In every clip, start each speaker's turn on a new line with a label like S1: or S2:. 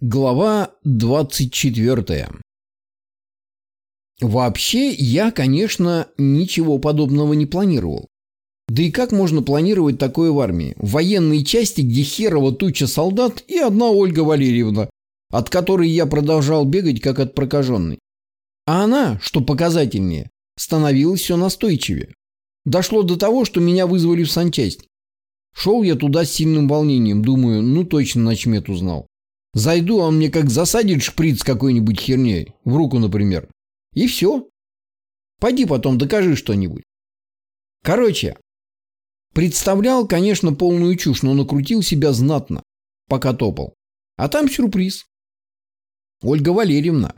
S1: Глава 24. Вообще, я, конечно, ничего подобного не планировал. Да и как можно планировать такое в армии? В военной части, где херова туча солдат и одна Ольга Валерьевна, от которой я продолжал бегать, как от прокаженной. А она, что показательнее, становилась все настойчивее. Дошло до того, что меня вызвали в санчасть. Шел я туда с сильным волнением, думаю, ну точно начмет узнал. Зайду, а он мне как засадит шприц какой-нибудь херней, в руку, например. И все. Пойди потом докажи что-нибудь. Короче, представлял, конечно, полную чушь, но накрутил себя знатно, пока топал. А там сюрприз. Ольга Валерьевна.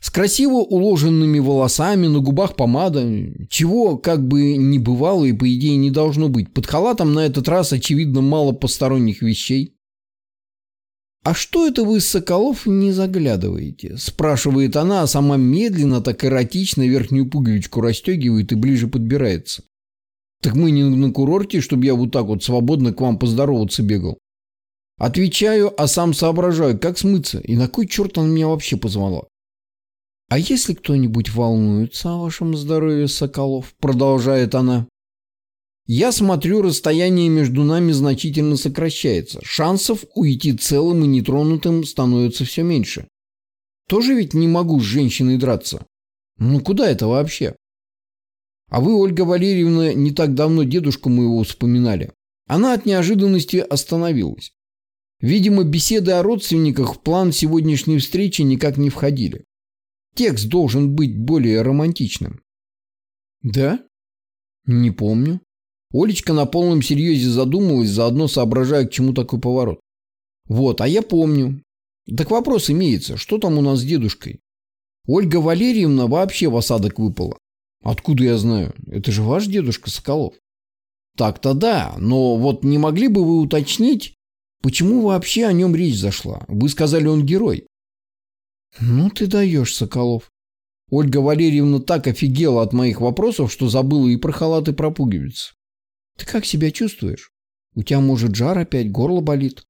S1: С красиво уложенными волосами, на губах помада. Чего как бы не бывало и по идее не должно быть. Под халатом на этот раз очевидно мало посторонних вещей. «А что это вы, Соколов, не заглядываете?» Спрашивает она, а сама медленно, так эротично верхнюю пуговичку расстегивает и ближе подбирается. «Так мы не на курорте, чтобы я вот так вот свободно к вам поздороваться бегал?» Отвечаю, а сам соображаю, как смыться, и на кой черт она меня вообще позвала? «А если кто-нибудь волнуется о вашем здоровье, Соколов?» Продолжает она. Я смотрю, расстояние между нами значительно сокращается. Шансов уйти целым и нетронутым становится все меньше. Тоже ведь не могу с женщиной драться. Ну куда это вообще? А вы, Ольга Валерьевна, не так давно дедушку моего вспоминали. Она от неожиданности остановилась. Видимо, беседы о родственниках в план сегодняшней встречи никак не входили. Текст должен быть более романтичным. Да? Не помню. Олечка на полном серьезе задумалась, заодно соображая, к чему такой поворот. Вот, а я помню. Так вопрос имеется, что там у нас с дедушкой? Ольга Валерьевна вообще в осадок выпала. Откуда я знаю? Это же ваш дедушка Соколов. Так-то да, но вот не могли бы вы уточнить, почему вообще о нем речь зашла? Вы сказали, он герой. Ну ты даешь, Соколов. Ольга Валерьевна так офигела от моих вопросов, что забыла и про халат, и про пуговицы. Ты как себя чувствуешь? У тебя, может, жар опять, горло болит?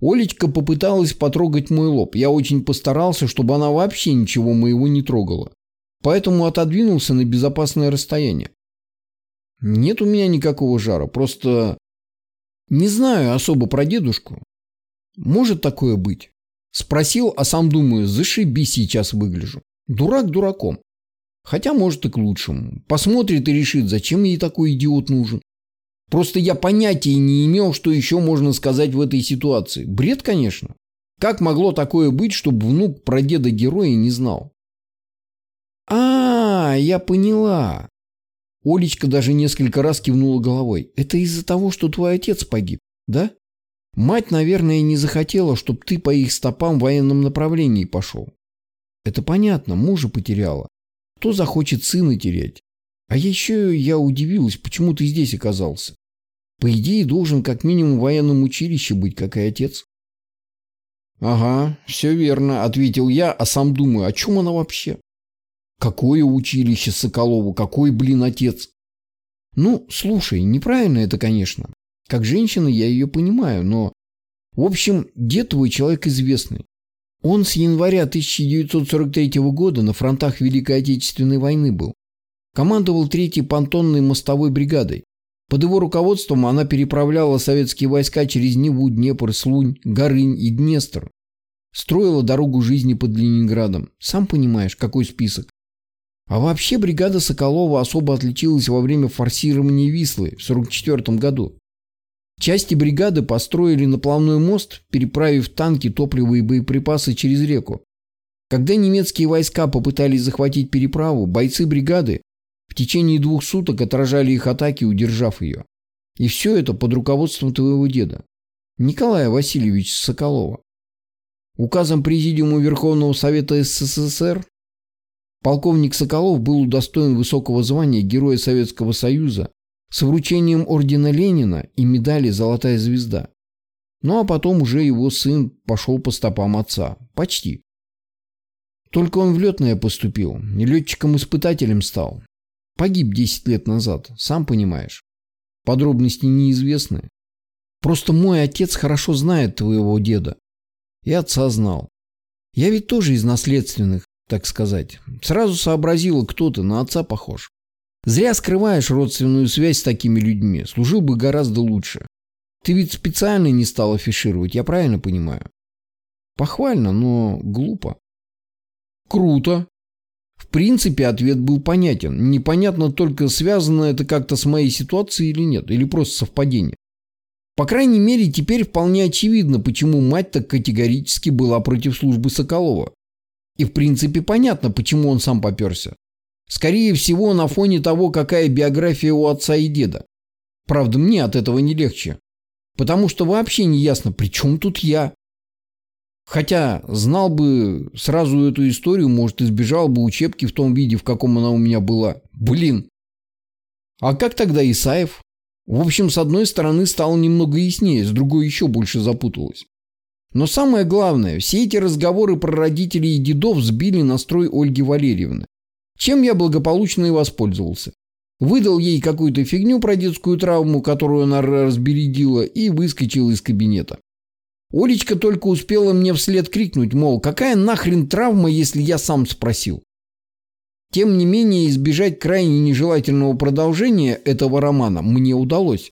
S1: Олечка попыталась потрогать мой лоб. Я очень постарался, чтобы она вообще ничего моего не трогала. Поэтому отодвинулся на безопасное расстояние. Нет у меня никакого жара, просто не знаю особо про дедушку. Может такое быть? Спросил, а сам думаю, зашибись сейчас выгляжу. Дурак дураком. Хотя, может, и к лучшему. Посмотрит и решит, зачем ей такой идиот нужен. Просто я понятия не имел, что еще можно сказать в этой ситуации. Бред, конечно. Как могло такое быть, чтобы внук про деда героя не знал? А, я поняла. Олечка даже несколько раз кивнула головой. Это из-за того, что твой отец погиб, да? Мать, наверное, не захотела, чтобы ты по их стопам в военном направлении пошел. Это понятно, мужа потеряла. Кто захочет сына терять? А еще я удивилась, почему ты здесь оказался. По идее, должен как минимум в военном училище быть, как и отец. Ага, все верно, ответил я, а сам думаю, о чем она вообще? Какое училище Соколову, какой, блин, отец? Ну, слушай, неправильно это, конечно. Как женщина я ее понимаю, но... В общем, дед твой человек известный. Он с января 1943 года на фронтах Великой Отечественной войны был. Командовал 3-й понтонной мостовой бригадой. Под его руководством она переправляла советские войска через Неву, Днепр, Слунь, Горынь и Днестр. Строила дорогу жизни под Ленинградом. Сам понимаешь, какой список. А вообще бригада Соколова особо отличилась во время форсирования Вислы в 1944 году. Части бригады построили наплавной мост, переправив танки, топливо и боеприпасы через реку. Когда немецкие войска попытались захватить переправу, бойцы бригады в течение двух суток отражали их атаки, удержав ее. И все это под руководством твоего деда, Николая Васильевича Соколова. Указом Президиума Верховного Совета СССР полковник Соколов был удостоен высокого звания Героя Советского Союза с вручением ордена Ленина и медали «Золотая звезда». Ну а потом уже его сын пошел по стопам отца. Почти. Только он в летное поступил, летчиком-испытателем стал. Погиб 10 лет назад, сам понимаешь. Подробности неизвестны. Просто мой отец хорошо знает твоего деда. И отца знал. Я ведь тоже из наследственных, так сказать. Сразу сообразила, кто ты, на отца похож. Зря скрываешь родственную связь с такими людьми. Служил бы гораздо лучше. Ты ведь специально не стал афишировать, я правильно понимаю? Похвально, но глупо. Круто. В принципе, ответ был понятен. Непонятно только, связано это как-то с моей ситуацией или нет, или просто совпадение. По крайней мере, теперь вполне очевидно, почему мать так категорически была против службы Соколова. И в принципе понятно, почему он сам поперся. Скорее всего, на фоне того, какая биография у отца и деда. Правда, мне от этого не легче. Потому что вообще не ясно, при чем тут я. Хотя знал бы сразу эту историю, может, избежал бы учебки в том виде, в каком она у меня была. Блин. А как тогда Исаев? В общем, с одной стороны стало немного яснее, с другой еще больше запуталось. Но самое главное, все эти разговоры про родителей и дедов сбили настрой Ольги Валерьевны. Чем я благополучно и воспользовался. Выдал ей какую-то фигню про детскую травму, которую она разбередила, и выскочил из кабинета. Олечка только успела мне вслед крикнуть, мол, какая нахрен травма, если я сам спросил. Тем не менее, избежать крайне нежелательного продолжения этого романа мне удалось.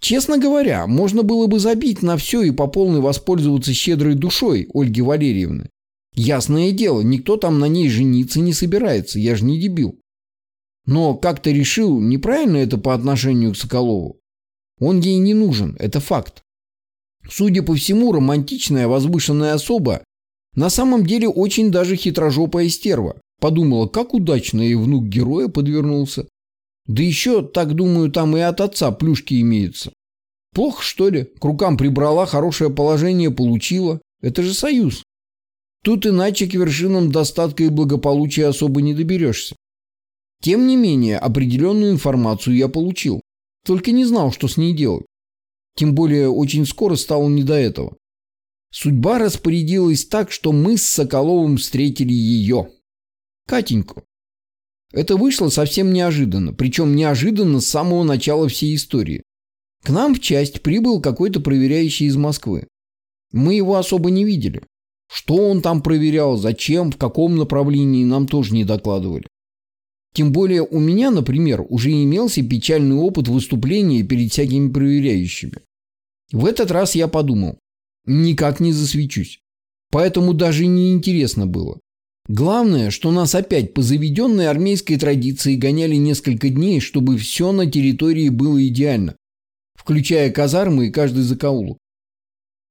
S1: Честно говоря, можно было бы забить на все и по полной воспользоваться щедрой душой Ольги Валерьевны. Ясное дело, никто там на ней жениться не собирается, я же не дебил. Но как-то решил, неправильно это по отношению к Соколову. Он ей не нужен, это факт. Судя по всему, романтичная возвышенная особа на самом деле очень даже хитрожопая стерва. Подумала, как удачно и внук героя подвернулся. Да еще, так думаю, там и от отца плюшки имеются. Плохо, что ли? К рукам прибрала, хорошее положение получила. Это же союз. Тут иначе к вершинам достатка и благополучия особо не доберешься. Тем не менее, определенную информацию я получил. Только не знал, что с ней делать. Тем более, очень скоро стало не до этого. Судьба распорядилась так, что мы с Соколовым встретили ее. Катеньку. Это вышло совсем неожиданно, причем неожиданно с самого начала всей истории. К нам в часть прибыл какой-то проверяющий из Москвы. Мы его особо не видели. Что он там проверял, зачем, в каком направлении, нам тоже не докладывали. Тем более у меня, например, уже имелся печальный опыт выступления перед всякими проверяющими. В этот раз я подумал, никак не засвечусь. Поэтому даже не интересно было. Главное, что нас опять по заведенной армейской традиции гоняли несколько дней, чтобы все на территории было идеально, включая казармы и каждый закоулок.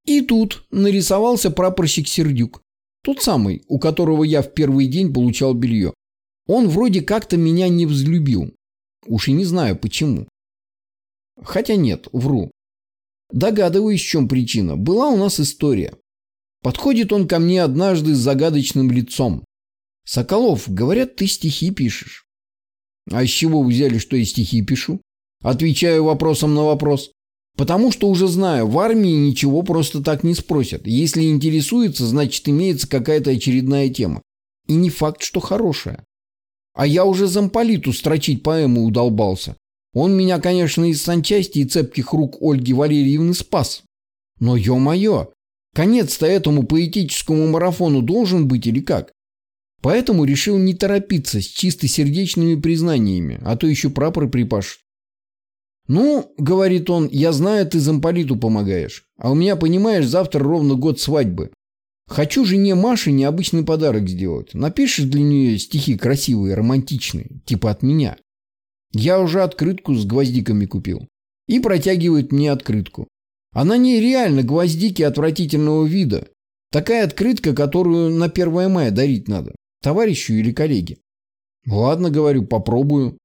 S1: И тут нарисовался прапорщик Сердюк, тот самый, у которого я в первый день получал белье. Он вроде как-то меня не взлюбил. Уж и не знаю почему. Хотя нет, вру. Догадываюсь, в чем причина. Была у нас история. Подходит он ко мне однажды с загадочным лицом. «Соколов, говорят, ты стихи пишешь». «А с чего вы взяли, что я стихи пишу?» Отвечаю вопросом на вопрос. Потому что уже знаю, в армии ничего просто так не спросят. Если интересуется, значит имеется какая-то очередная тема. И не факт, что хорошая. А я уже замполиту строчить поэму удолбался. Он меня, конечно, из санчасти и цепких рук Ольги Валерьевны спас. Но, ё-моё, конец-то этому поэтическому марафону должен быть или как? Поэтому решил не торопиться с чистосердечными признаниями, а то еще прапор припашут. «Ну, — говорит он, — я знаю, ты замполиту помогаешь. А у меня, понимаешь, завтра ровно год свадьбы. Хочу жене Маше необычный подарок сделать. Напишешь для нее стихи красивые, романтичные, типа от меня. Я уже открытку с гвоздиками купил. И протягивает мне открытку. А на ней реально гвоздики отвратительного вида. Такая открытка, которую на 1 мая дарить надо. Товарищу или коллеге. Ладно, говорю, попробую.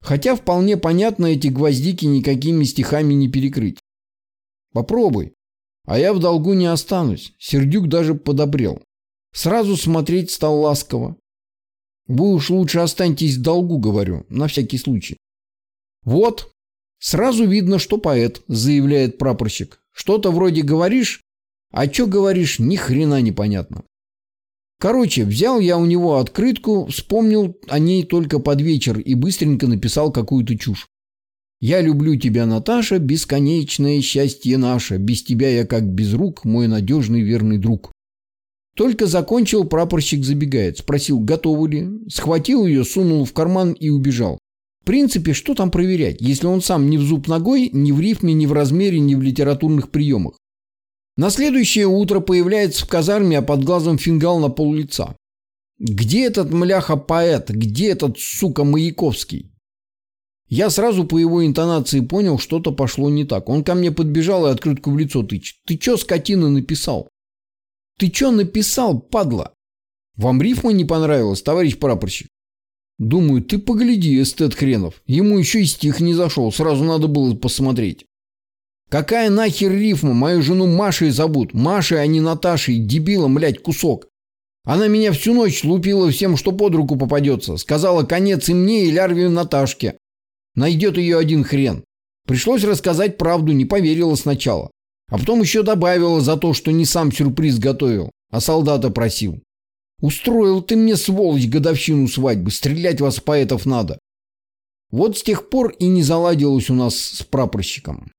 S1: Хотя вполне понятно, эти гвоздики никакими стихами не перекрыть. Попробуй. А я в долгу не останусь. Сердюк даже подобрел. Сразу смотреть стал ласково. Вы уж лучше останьтесь в долгу, говорю, на всякий случай. Вот, сразу видно, что поэт, заявляет прапорщик. Что-то вроде говоришь, а что говоришь, ни хрена непонятно. Короче, взял я у него открытку, вспомнил о ней только под вечер и быстренько написал какую-то чушь. «Я люблю тебя, Наташа, бесконечное счастье наше, без тебя я как без рук, мой надежный верный друг». Только закончил, прапорщик забегает. Спросил, готовы ли. Схватил ее, сунул в карман и убежал. В принципе, что там проверять, если он сам ни в зуб ногой, ни в рифме, ни в размере, ни в литературных приемах. На следующее утро появляется в казарме, а под глазом фингал на пол лица. Где этот мляха-поэт? Где этот, сука, Маяковский? Я сразу по его интонации понял, что-то пошло не так. Он ко мне подбежал и открытку в лицо тычет. Ты чё, скотина, написал? Ты чё написал, падла? Вам рифма не понравилась, товарищ прапорщик? Думаю, ты погляди, эстет хренов. Ему еще и стих не зашел, сразу надо было посмотреть. Какая нахер рифма? Мою жену Машей зовут. Машей, а не Наташей. Дебила, блядь, кусок. Она меня всю ночь лупила всем, что под руку попадется. Сказала конец и мне, и Лярве Наташке. Найдет ее один хрен. Пришлось рассказать правду, не поверила сначала. А потом еще добавила за то, что не сам сюрприз готовил, а солдата просил. Устроил ты мне, сволочь, годовщину свадьбы. Стрелять вас, поэтов, надо. Вот с тех пор и не заладилось у нас с прапорщиком.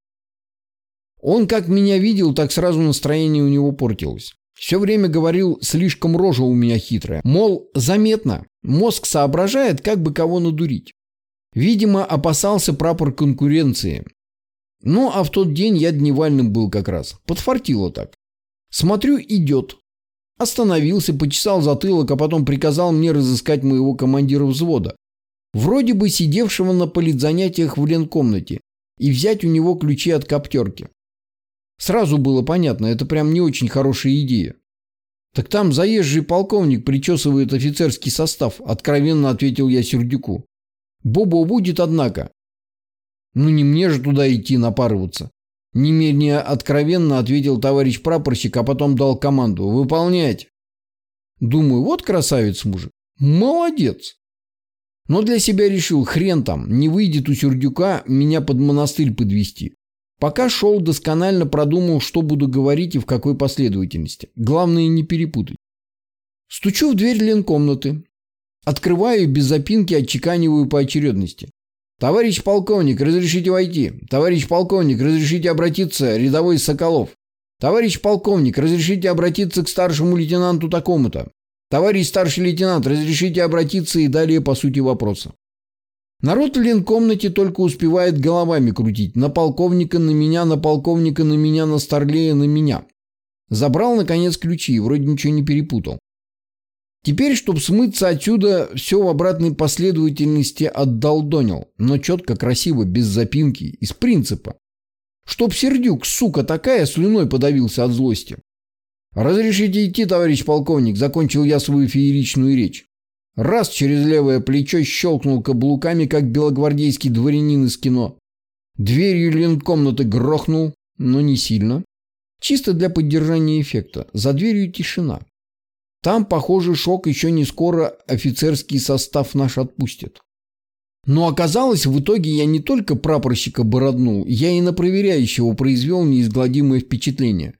S1: Он как меня видел, так сразу настроение у него портилось. Все время говорил, слишком рожа у меня хитрая. Мол, заметно, мозг соображает, как бы кого надурить. Видимо, опасался прапор конкуренции. Ну, а в тот день я дневальным был как раз. Подфартило так. Смотрю, идет. Остановился, почесал затылок, а потом приказал мне разыскать моего командира взвода. Вроде бы сидевшего на политзанятиях в ленкомнате. И взять у него ключи от коптерки. Сразу было понятно, это прям не очень хорошая идея. Так там заезжий полковник причесывает офицерский состав, откровенно ответил я Сердюку. Бобо будет, однако. Ну не мне же туда идти напарываться. Не откровенно ответил товарищ прапорщик, а потом дал команду. Выполнять. Думаю, вот красавец мужик. Молодец. Но для себя решил, хрен там, не выйдет у Сердюка меня под монастырь подвести. Пока шел, досконально продумал, что буду говорить и в какой последовательности. Главное не перепутать. Стучу в дверь ленкомнаты. Открываю без запинки, отчеканиваю по очередности. «Товарищ полковник, разрешите войти. Товарищ полковник, разрешите обратиться, рядовой Соколов. Товарищ полковник, разрешите обратиться к старшему лейтенанту такому-то. Товарищ старший лейтенант, разрешите обратиться и далее по сути вопроса. Народ в ленкомнате только успевает головами крутить. На полковника, на меня, на полковника, на меня, на старлея, на меня. Забрал, наконец, ключи, вроде ничего не перепутал. Теперь, чтобы смыться отсюда, все в обратной последовательности отдалдонил, но четко, красиво, без запинки, из принципа. Чтоб Сердюк, сука такая, слюной подавился от злости. «Разрешите идти, товарищ полковник», — закончил я свою фееричную речь. Раз через левое плечо щелкнул каблуками, как белогвардейский дворянин из кино. Дверью ленкомнаты грохнул, но не сильно. Чисто для поддержания эффекта. За дверью тишина. Там, похоже, шок еще не скоро офицерский состав наш отпустит. Но оказалось, в итоге я не только прапорщика бороднул, я и на проверяющего произвел неизгладимое впечатление.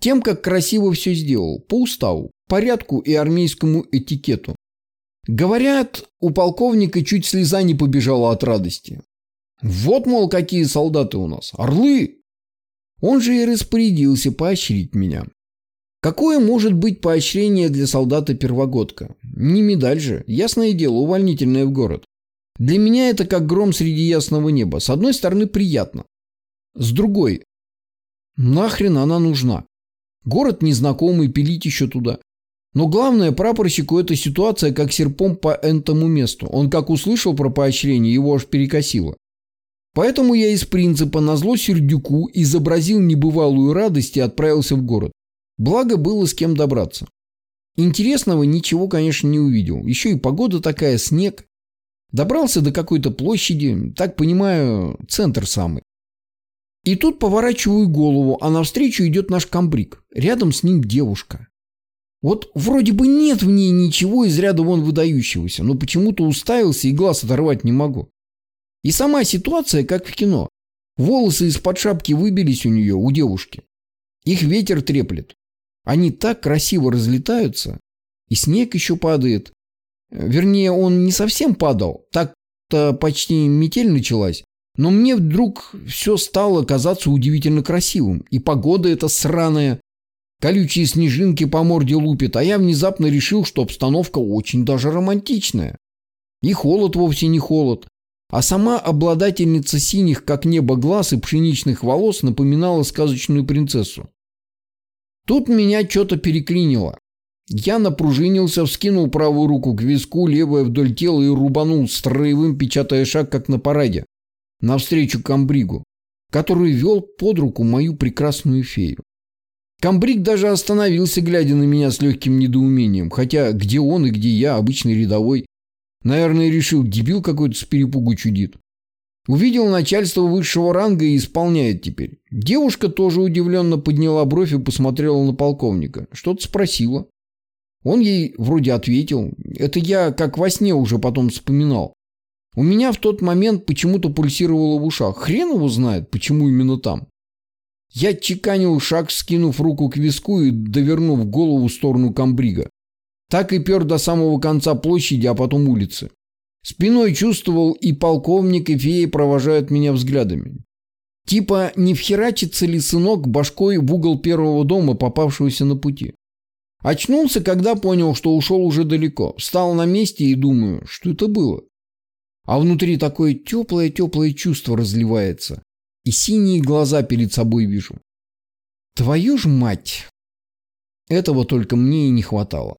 S1: Тем, как красиво все сделал, по уставу, порядку и армейскому этикету. Говорят, у полковника чуть слеза не побежала от радости. Вот, мол, какие солдаты у нас. Орлы! Он же и распорядился поощрить меня. Какое может быть поощрение для солдата-первогодка? Не медаль же, ясное дело, увольнительное в город. Для меня это как гром среди ясного неба. С одной стороны, приятно. С другой, нахрен она нужна? Город незнакомый, пилить еще туда. Но главное, прапорщику эта ситуация как серпом по этому месту. Он как услышал про поощрение, его аж перекосило. Поэтому я из принципа на зло Сердюку изобразил небывалую радость и отправился в город. Благо было с кем добраться. Интересного ничего, конечно, не увидел. Еще и погода такая, снег. Добрался до какой-то площади, так понимаю, центр самый. И тут поворачиваю голову, а навстречу идет наш комбриг. Рядом с ним девушка. Вот вроде бы нет в ней ничего из ряда вон выдающегося, но почему-то уставился и глаз оторвать не могу. И сама ситуация, как в кино. Волосы из-под шапки выбились у нее, у девушки. Их ветер треплет. Они так красиво разлетаются. И снег еще падает. Вернее, он не совсем падал. Так-то почти метель началась. Но мне вдруг все стало казаться удивительно красивым. И погода эта сраная. Колючие снежинки по морде лупит, а я внезапно решил, что обстановка очень даже романтичная. И холод вовсе не холод. А сама обладательница синих, как небо, глаз и пшеничных волос напоминала сказочную принцессу. Тут меня что-то переклинило. Я напружинился, вскинул правую руку к виску, левая вдоль тела и рубанул строевым, печатая шаг, как на параде, навстречу комбригу, который вел под руку мою прекрасную фею. Камбрик даже остановился, глядя на меня с легким недоумением, хотя где он и где я, обычный рядовой. Наверное, решил, дебил какой-то с перепугу чудит. Увидел начальство высшего ранга и исполняет теперь. Девушка тоже удивленно подняла бровь и посмотрела на полковника. Что-то спросила. Он ей вроде ответил. Это я как во сне уже потом вспоминал. У меня в тот момент почему-то пульсировало в ушах. Хрен его знает, почему именно там. Я чеканил шаг, скинув руку к виску и довернув голову в сторону комбрига. Так и пер до самого конца площади, а потом улицы. Спиной чувствовал, и полковник, и феи провожают меня взглядами. Типа, не вхерачится ли сынок башкой в угол первого дома, попавшегося на пути? Очнулся, когда понял, что ушел уже далеко. Встал на месте и думаю, что это было. А внутри такое теплое-теплое чувство разливается и синие глаза перед собой вижу. Твою ж мать! Этого только мне и не хватало.